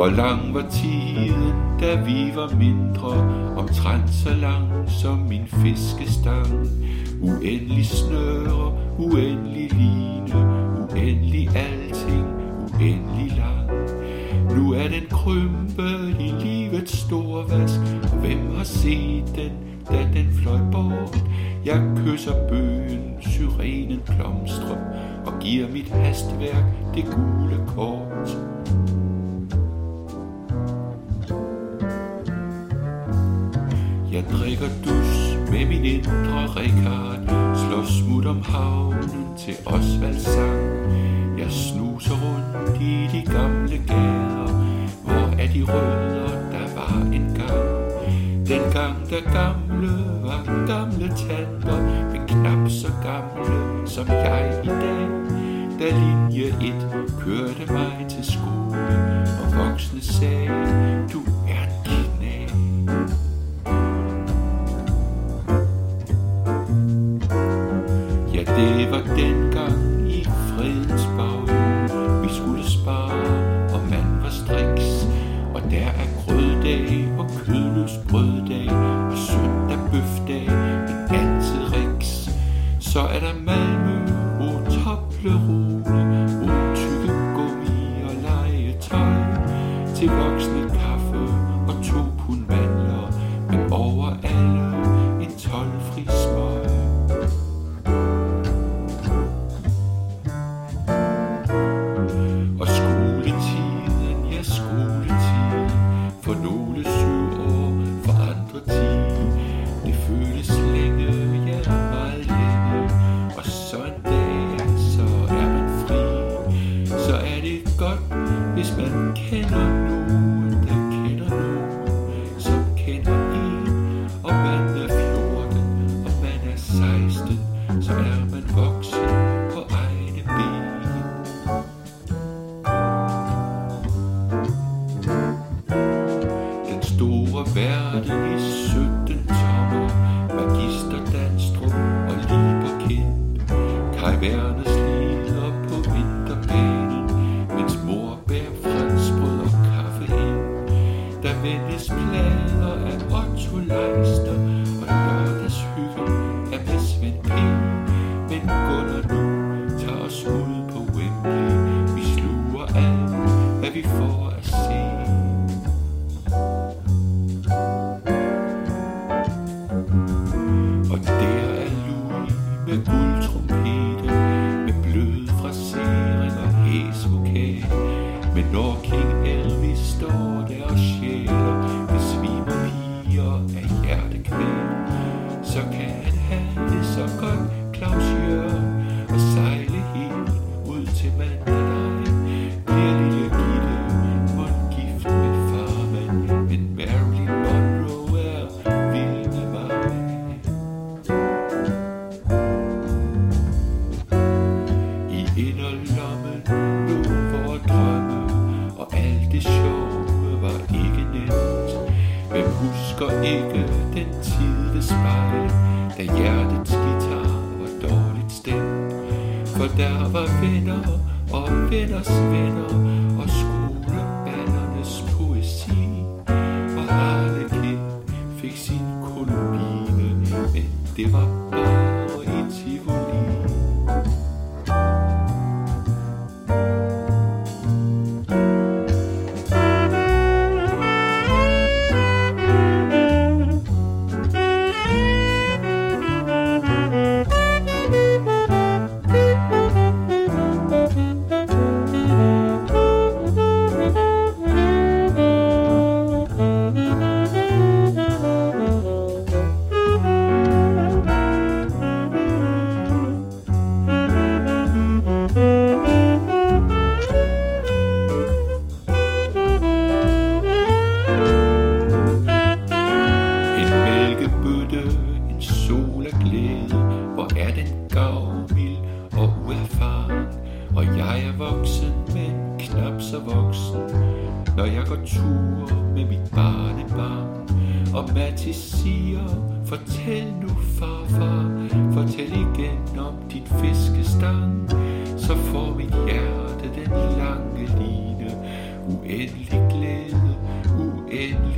Hvor lang var tiden, da vi var mindre, omtrent så lang som min fiskestang. Uendelig snøre, uendelig line, uendelig alting, uendelig lang. Nu er den krympet i livets store vask, og hvem har set den, da den fløj bort? Jeg kysser bøgen, syrenen blomstrer, og giver mit hastværk det gule kort. Jeg drikker dus med min indre Rikard Slår smut om havnen til Osvalds sang. Jeg snuser rundt i de gamle gader. Hvor er de rødder, der var en gang Dengang der gamle var gamle tanter Men knap så gamle som jeg i dag. Da linje 1 kørte mig til skole Og voksne sagde, du dengang i fredens Vi skulle spare, og man var striks. Og der er grøddag og kødløs brøddag Og søndag bøfdag, men altid riks. Så er der Malmø, og Toplerud, verden i 17 tommer Magister Danstrup og Lieberkind Kai Werner lider på vinterbanen Mens mor bærer franskbrød og kaffe ind. Der vendes plader af Otto Leister Men når King Elvis står der og sjæler Besvimer piger af hjertekvæl Så kan han have det så godt Claus Jørgen Og sejle helt ud til Mandalay Bliver lille Gitte mundgift med farmen, Men Marilyn Monroe er vild med mig. I inderlommen nu ikke den tid ved spejl Da hjertets guitar var dårligt stemt. For der var venner og venners venner Og skoleballernes poesi. Og Harlekin fik sin kolonie Men det var bare og uerfaren Og jeg er voksen, men knap så voksen. Når jeg går tur med mit barnebarn Og Mathis siger, fortæl nu farfar Fortæl igen om dit fiskestang. Så får mit hjerte den lange line Uendelig glæde, uendelig